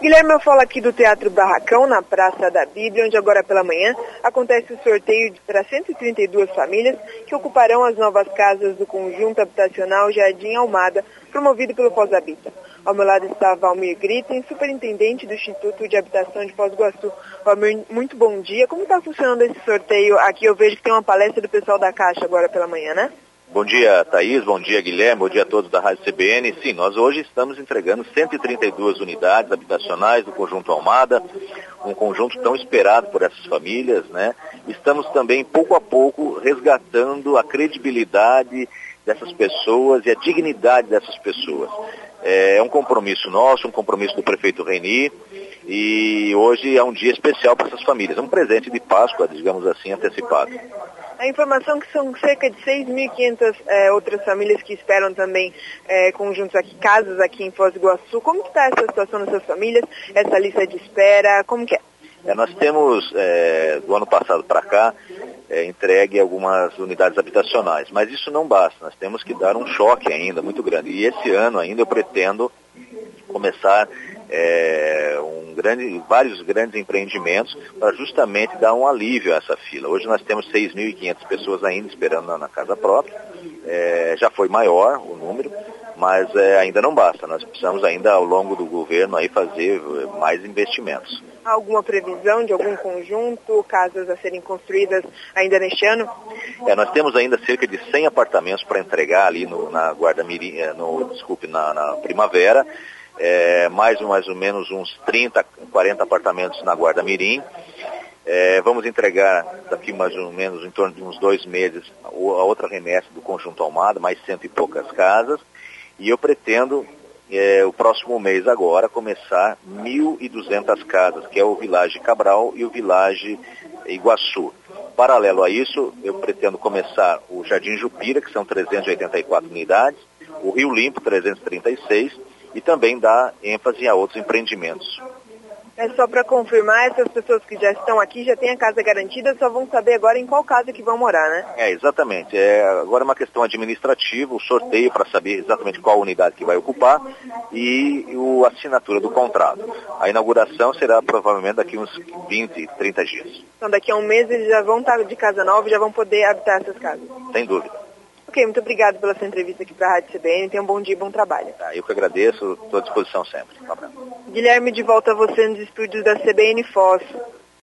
Guilherme, eu falo aqui do Teatro Barracão, na Praça da Bíblia, onde agora pela manhã acontece o sorteio para 132 famílias que ocuparão as novas casas do conjunto habitacional Jardim Almada, promovido pelo Foz Habita. Ao meu lado está Valmir Gritten, superintendente do Instituto de Habitação de Foz do. Valmir, muito bom dia. Como está funcionando esse sorteio? Aqui eu vejo que tem uma palestra do pessoal da Caixa agora pela manhã, né? Bom dia, Thaís. Bom dia, Guilherme. Bom dia a todos da Rádio CBN. Sim, nós hoje estamos entregando 132 unidades habitacionais do Conjunto Almada, um conjunto tão esperado por essas famílias, né? Estamos também, pouco a pouco, resgatando a credibilidade dessas pessoas e a dignidade dessas pessoas. É um compromisso nosso, um compromisso do prefeito Reni, e hoje é um dia especial para essas famílias. É um presente de Páscoa, digamos assim, antecipado. A informação que são cerca de 6.500 é, outras famílias que esperam também é, conjuntos aqui, casas aqui em Foz do Iguaçu. Como está essa situação nessas famílias? Essa lista de espera, como que é? é nós temos, é, do ano passado para cá, entregue algumas unidades habitacionais, mas isso não basta, nós temos que dar um choque ainda muito grande. E esse ano ainda eu pretendo começar é, um grande, vários grandes empreendimentos para justamente dar um alívio a essa fila. Hoje nós temos 6.500 pessoas ainda esperando na, na casa própria, é, já foi maior o número, mas é, ainda não basta. Nós precisamos ainda ao longo do governo aí fazer mais investimentos. Há alguma previsão de algum conjunto, casas a serem construídas ainda neste ano? É, nós temos ainda cerca de 100 apartamentos para entregar ali no, na Guarda Mirim, é, no, desculpe, na, na Primavera é, mais, mais ou menos uns 30, 40 apartamentos na Guarda Mirim. É, vamos entregar daqui mais ou menos em torno de uns dois meses a outra remessa do Conjunto Almada, mais cento e poucas casas. E eu pretendo, é, o próximo mês agora, começar 1.200 casas, que é o Village Cabral e o Village Iguaçu. Paralelo a isso, eu pretendo começar o Jardim Jupira, que são 384 unidades, o Rio Limpo, 336, e também dá ênfase a outros empreendimentos. É só para confirmar, essas pessoas que já estão aqui já têm a casa garantida, só vão saber agora em qual casa que vão morar, né? É, exatamente. É, agora é uma questão administrativa, o sorteio para saber exatamente qual unidade que vai ocupar e o, a assinatura do contrato. A inauguração será provavelmente daqui uns 20, 30 dias. Então daqui a um mês eles já vão estar de casa nova e já vão poder habitar essas casas? Sem dúvida. Ok, muito obrigado pela sua entrevista aqui para a Rádio CBN. Tenha um bom dia e bom trabalho. Ah, eu que agradeço, estou à disposição sempre. Um Guilherme, de volta a você nos estúdios da CBN Foz.